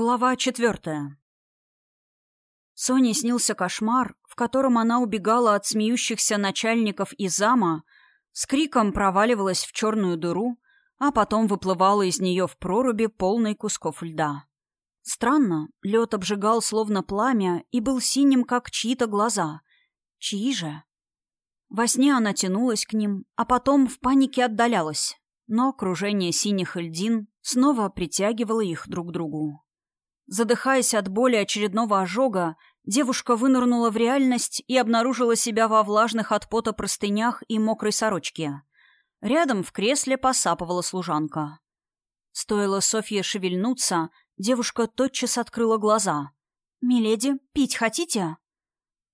Глава четвертая. Соне снился кошмар, в котором она убегала от смеющихся начальников и зама, с криком проваливалась в черную дыру, а потом выплывала из нее в проруби полной кусков льда. Странно, лед обжигал словно пламя и был синим, как чьи-то глаза. Чьи же? Во сне она тянулась к ним, а потом в панике отдалялась, но окружение синих льдин снова притягивало их друг к другу. Задыхаясь от боли очередного ожога, девушка вынырнула в реальность и обнаружила себя во влажных от пота простынях и мокрой сорочке. Рядом в кресле посапывала служанка. Стоило Софье шевельнуться, девушка тотчас открыла глаза. «Миледи, пить хотите?»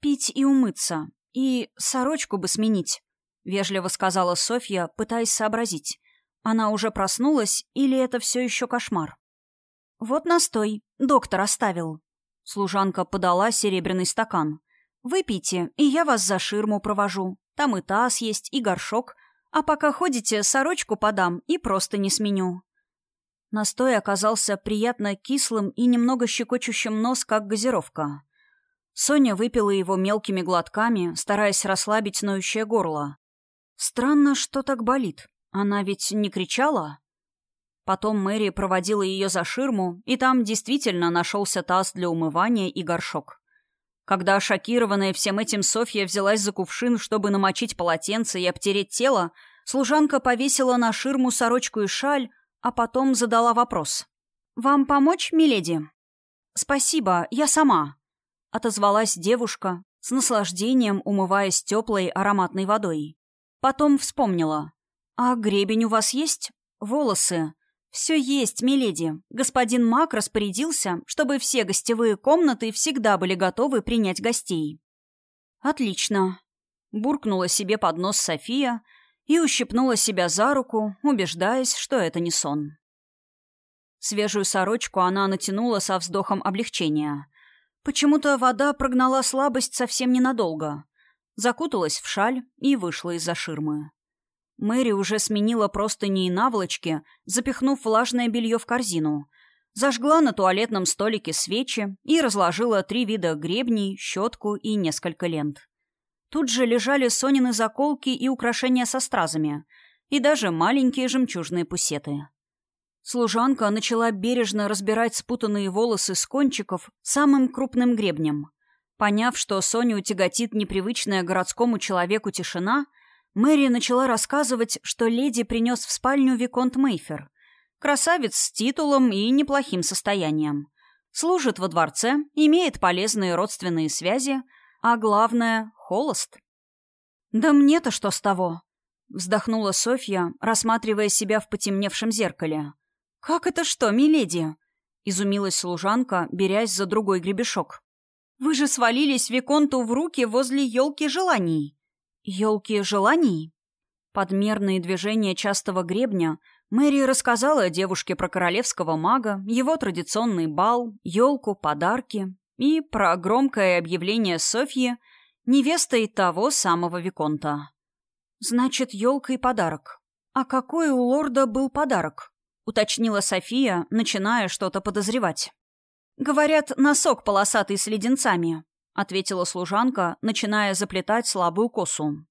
«Пить и умыться. И сорочку бы сменить», — вежливо сказала Софья, пытаясь сообразить. Она уже проснулась или это все еще кошмар? «Вот настой. Доктор оставил». Служанка подала серебряный стакан. «Выпейте, и я вас за ширму провожу. Там и таз есть, и горшок. А пока ходите, сорочку подам и просто не сменю». Настой оказался приятно кислым и немного щекочущим нос, как газировка. Соня выпила его мелкими глотками, стараясь расслабить ноющее горло. Странно, что так болит. Она ведь не кричала? Потом Мэри проводила ее за ширму, и там действительно нашелся таз для умывания и горшок. Когда шокированная всем этим Софья взялась за кувшин, чтобы намочить полотенце и обтереть тело, служанка повесила на ширму сорочку и шаль, а потом задала вопрос. «Вам помочь, миледи?» «Спасибо, я сама», — отозвалась девушка, с наслаждением умываясь теплой ароматной водой. Потом вспомнила. «А гребень у вас есть? Волосы?» «Все есть, миледи. Господин Мак распорядился, чтобы все гостевые комнаты всегда были готовы принять гостей». «Отлично», — буркнула себе под нос София и ущипнула себя за руку, убеждаясь, что это не сон. Свежую сорочку она натянула со вздохом облегчения. Почему-то вода прогнала слабость совсем ненадолго. Закуталась в шаль и вышла из-за ширмы. Мэри уже сменила простыни и наволочки, запихнув влажное белье в корзину. Зажгла на туалетном столике свечи и разложила три вида гребней, щетку и несколько лент. Тут же лежали Сонины заколки и украшения со стразами, и даже маленькие жемчужные пусеты. Служанка начала бережно разбирать спутанные волосы с кончиков самым крупным гребнем. Поняв, что Соню тяготит непривычная городскому человеку тишина, Мэри начала рассказывать, что леди принес в спальню Виконт Мейфер. Красавец с титулом и неплохим состоянием. Служит во дворце, имеет полезные родственные связи, а главное — холост. «Да мне-то что с того?» — вздохнула Софья, рассматривая себя в потемневшем зеркале. «Как это что, миледи?» — изумилась служанка, берясь за другой гребешок. «Вы же свалились Виконту в руки возле елки желаний». Елки желаний? Подмерные движения частого гребня Мэри рассказала девушке про королевского мага, его традиционный бал, елку, подарки и про громкое объявление Софьи невестой того самого Виконта. «Значит, елка и подарок. А какой у лорда был подарок?» — уточнила София, начиная что-то подозревать. «Говорят, носок полосатый с леденцами», — ответила служанка, начиная заплетать слабую косу.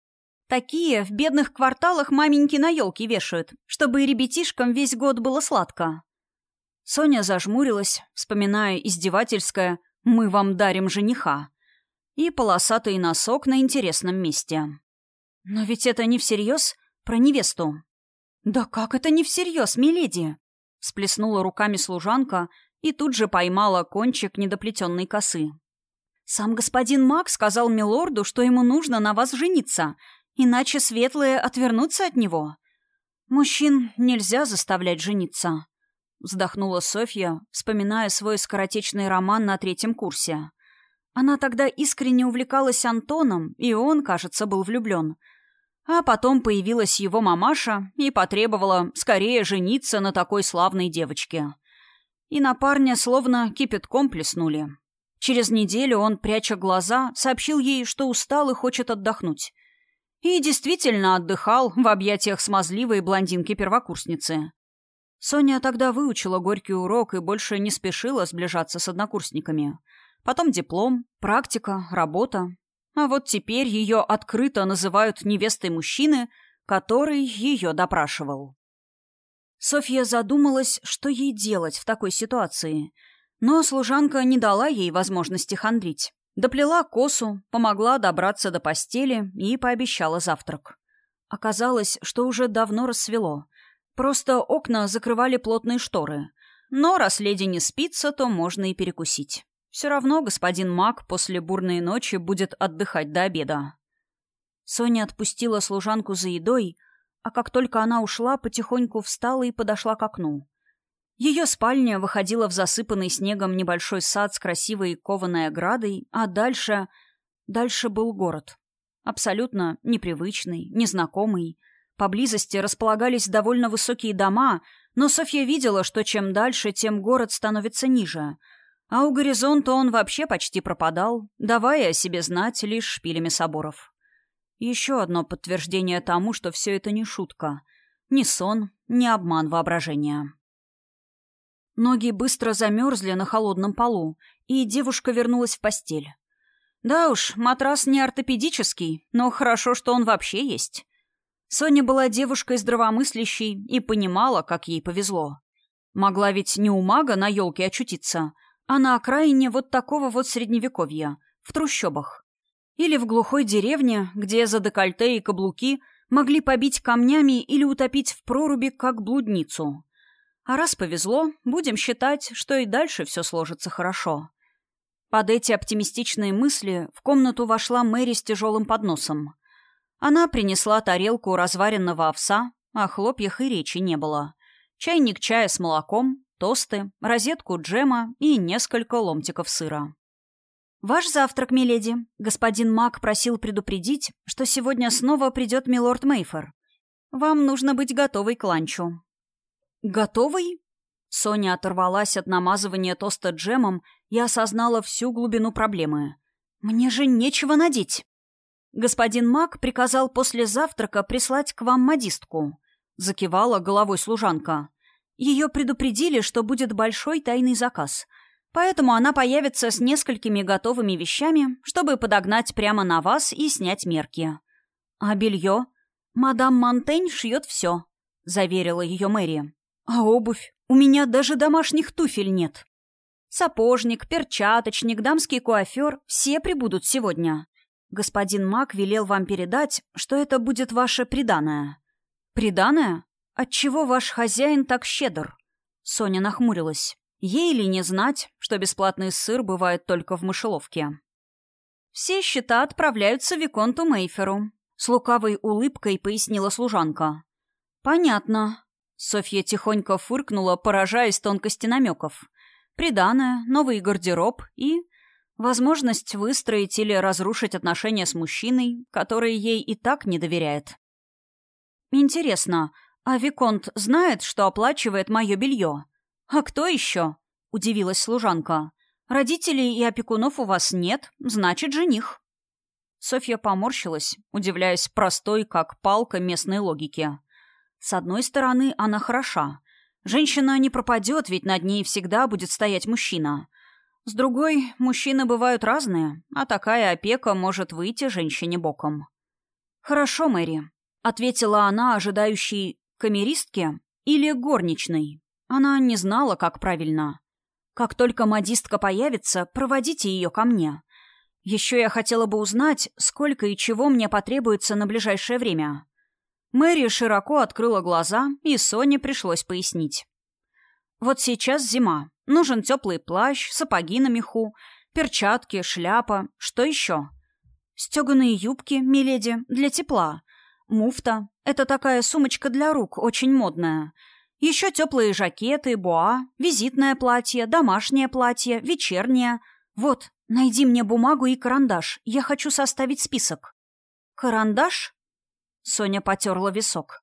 «Такие в бедных кварталах маменьки на елке вешают, чтобы и ребятишкам весь год было сладко». Соня зажмурилась, вспоминая издевательское «Мы вам дарим жениха» и полосатый носок на интересном месте. «Но ведь это не всерьез про невесту». «Да как это не всерьез, миледи?» Сплеснула руками служанка и тут же поймала кончик недоплетенной косы. Сам господин Мак сказал милорду, что ему нужно на вас жениться, иначе светлые отвернутся от него. Мужчин нельзя заставлять жениться. Вздохнула Софья, вспоминая свой скоротечный роман на третьем курсе. Она тогда искренне увлекалась Антоном, и он, кажется, был влюблен. А потом появилась его мамаша и потребовала скорее жениться на такой славной девочке. И на парня словно кипятком плеснули. Через неделю он, пряча глаза, сообщил ей, что устал и хочет отдохнуть. И действительно отдыхал в объятиях смазливой блондинки-первокурсницы. Соня тогда выучила горький урок и больше не спешила сближаться с однокурсниками. Потом диплом, практика, работа. А вот теперь ее открыто называют невестой мужчины, который ее допрашивал. Софья задумалась, что ей делать в такой ситуации. Но служанка не дала ей возможности хандрить. Доплела косу, помогла добраться до постели и пообещала завтрак. Оказалось, что уже давно рассвело. Просто окна закрывали плотные шторы. Но раз леди не спится, то можно и перекусить. Все равно господин Мак после бурной ночи будет отдыхать до обеда. Соня отпустила служанку за едой, а как только она ушла, потихоньку встала и подошла к окну. Ее спальня выходила в засыпанный снегом небольшой сад с красивой кованой оградой, а дальше... Дальше был город. Абсолютно непривычный, незнакомый. Поблизости располагались довольно высокие дома, но Софья видела, что чем дальше, тем город становится ниже — а у горизонта он вообще почти пропадал, давая о себе знать лишь шпилями соборов. Еще одно подтверждение тому, что все это не шутка. Ни сон, ни обман воображения. Ноги быстро замерзли на холодном полу, и девушка вернулась в постель. Да уж, матрас не ортопедический, но хорошо, что он вообще есть. Соня была девушкой здравомыслящей и понимала, как ей повезло. Могла ведь не у мага на елке очутиться, а на окраине вот такого вот средневековья, в трущобах. Или в глухой деревне, где за декольте и каблуки могли побить камнями или утопить в проруби, как блудницу. А раз повезло, будем считать, что и дальше все сложится хорошо. Под эти оптимистичные мысли в комнату вошла Мэри с тяжелым подносом. Она принесла тарелку разваренного овса, о хлопьях и речи не было. Чайник чая с молоком, тосты, розетку джема и несколько ломтиков сыра. «Ваш завтрак, миледи. Господин Мак просил предупредить, что сегодня снова придет милорд Мейфер. Вам нужно быть готовой к ланчу». «Готовой?» Соня оторвалась от намазывания тоста джемом и осознала всю глубину проблемы. «Мне же нечего надеть!» «Господин Мак приказал после завтрака прислать к вам модистку», — закивала головой служанка. Ее предупредили, что будет большой тайный заказ. Поэтому она появится с несколькими готовыми вещами, чтобы подогнать прямо на вас и снять мерки. А белье? Мадам Монтень шьет все, заверила ее Мэри. А обувь? У меня даже домашних туфель нет. Сапожник, перчаточник, дамский куафер — все прибудут сегодня. Господин Мак велел вам передать, что это будет ваше приданое. Приданое? «Отчего ваш хозяин так щедр?» Соня нахмурилась. Ей ли не знать, что бесплатный сыр бывает только в мышеловке? «Все счета отправляются Виконту Мейферу», — с лукавой улыбкой пояснила служанка. «Понятно». Софья тихонько фыркнула, поражаясь тонкости намеков. Приданное, новый гардероб и... возможность выстроить или разрушить отношения с мужчиной, который ей и так не доверяет. «Интересно, «А Виконт знает, что оплачивает мое белье?» «А кто еще?» — удивилась служанка. «Родителей и опекунов у вас нет, значит, жених». Софья поморщилась, удивляясь простой, как палка местной логики. С одной стороны, она хороша. Женщина не пропадет, ведь над ней всегда будет стоять мужчина. С другой, мужчины бывают разные, а такая опека может выйти женщине боком. «Хорошо, Мэри», — ответила она, ожидающей камеристке или горничной. Она не знала, как правильно. Как только модистка появится, проводите ее ко мне. Еще я хотела бы узнать, сколько и чего мне потребуется на ближайшее время. Мэри широко открыла глаза, и Соне пришлось пояснить. Вот сейчас зима. Нужен теплый плащ, сапоги на меху, перчатки, шляпа. Что еще? Стеганые юбки, миледи, для тепла. Муфта, это такая сумочка для рук, очень модная. Еще теплые жакеты, боа, визитное платье, домашнее платье, вечернее. Вот, найди мне бумагу и карандаш. Я хочу составить список. Карандаш? Соня потерла висок.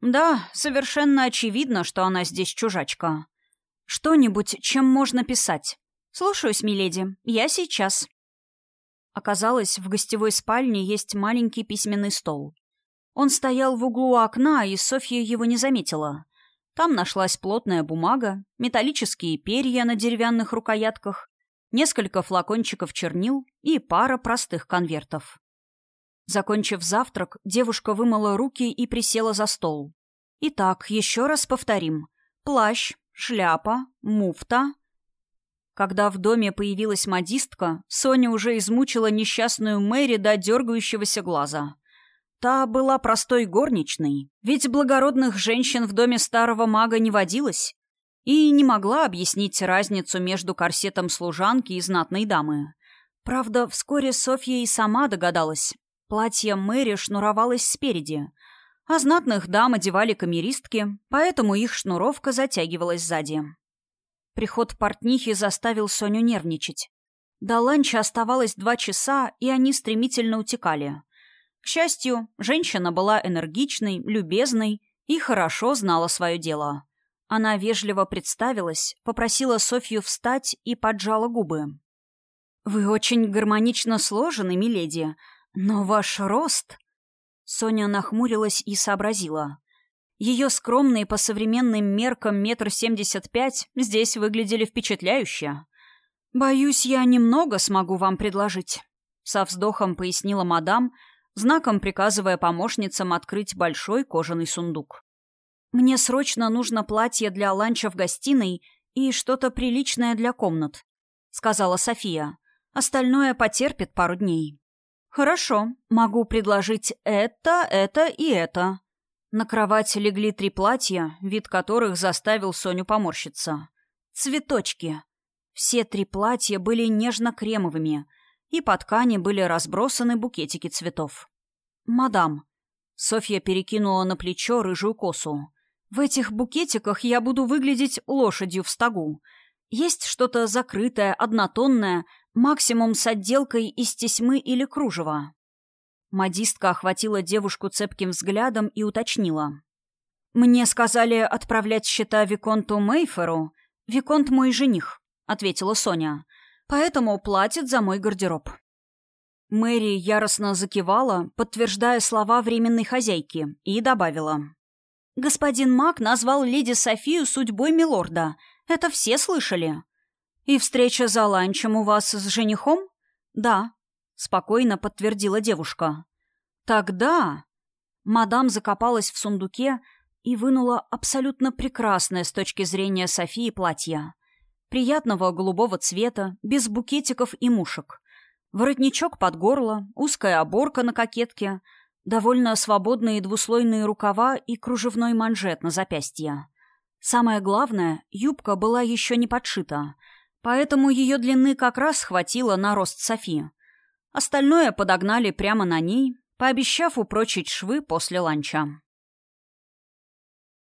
Да, совершенно очевидно, что она здесь чужачка. Что-нибудь, чем можно писать. Слушаюсь, миледи. Я сейчас. Оказалось, в гостевой спальне есть маленький письменный стол. Он стоял в углу окна, и Софья его не заметила. Там нашлась плотная бумага, металлические перья на деревянных рукоятках, несколько флакончиков чернил и пара простых конвертов. Закончив завтрак, девушка вымыла руки и присела за стол. Итак, еще раз повторим. Плащ, шляпа, муфта. Когда в доме появилась модистка, Соня уже измучила несчастную Мэри до дергающегося глаза. Та была простой горничной, ведь благородных женщин в доме старого мага не водилось, и не могла объяснить разницу между корсетом служанки и знатной дамы. Правда, вскоре Софья и сама догадалась. Платье Мэри шнуровалось спереди, а знатных дам одевали камеристки, поэтому их шнуровка затягивалась сзади. Приход портнихи заставил Соню нервничать. До ланча оставалось два часа, и они стремительно утекали. К счастью, женщина была энергичной, любезной и хорошо знала свое дело. Она вежливо представилась, попросила Софью встать и поджала губы. «Вы очень гармонично сложены, миледи, но ваш рост...» Соня нахмурилась и сообразила. Ее скромные по современным меркам метр семьдесят пять здесь выглядели впечатляюще. «Боюсь, я немного смогу вам предложить», — со вздохом пояснила мадам, знаком приказывая помощницам открыть большой кожаный сундук. «Мне срочно нужно платье для ланча в гостиной и что-то приличное для комнат», — сказала София. «Остальное потерпит пару дней». «Хорошо, могу предложить это, это и это». На кровать легли три платья, вид которых заставил Соню поморщиться. Цветочки. Все три платья были нежно-кремовыми — и по ткани были разбросаны букетики цветов. «Мадам», — Софья перекинула на плечо рыжую косу, — «в этих букетиках я буду выглядеть лошадью в стогу. Есть что-то закрытое, однотонное, максимум с отделкой из тесьмы или кружева». Модистка охватила девушку цепким взглядом и уточнила. «Мне сказали отправлять счета Виконту Мейферу. Виконт мой жених», — ответила Соня поэтому платит за мой гардероб». Мэри яростно закивала, подтверждая слова временной хозяйки, и добавила. «Господин Мак назвал леди Софию судьбой милорда. Это все слышали?» «И встреча за ланчем у вас с женихом?» «Да», — спокойно подтвердила девушка. «Тогда...» Мадам закопалась в сундуке и вынула абсолютно прекрасное с точки зрения Софии платье приятного голубого цвета, без букетиков и мушек. Воротничок под горло, узкая оборка на кокетке, довольно свободные двуслойные рукава и кружевной манжет на запястье. Самое главное, юбка была еще не подшита, поэтому ее длины как раз хватило на рост Софи. Остальное подогнали прямо на ней, пообещав упрочить швы после ланча.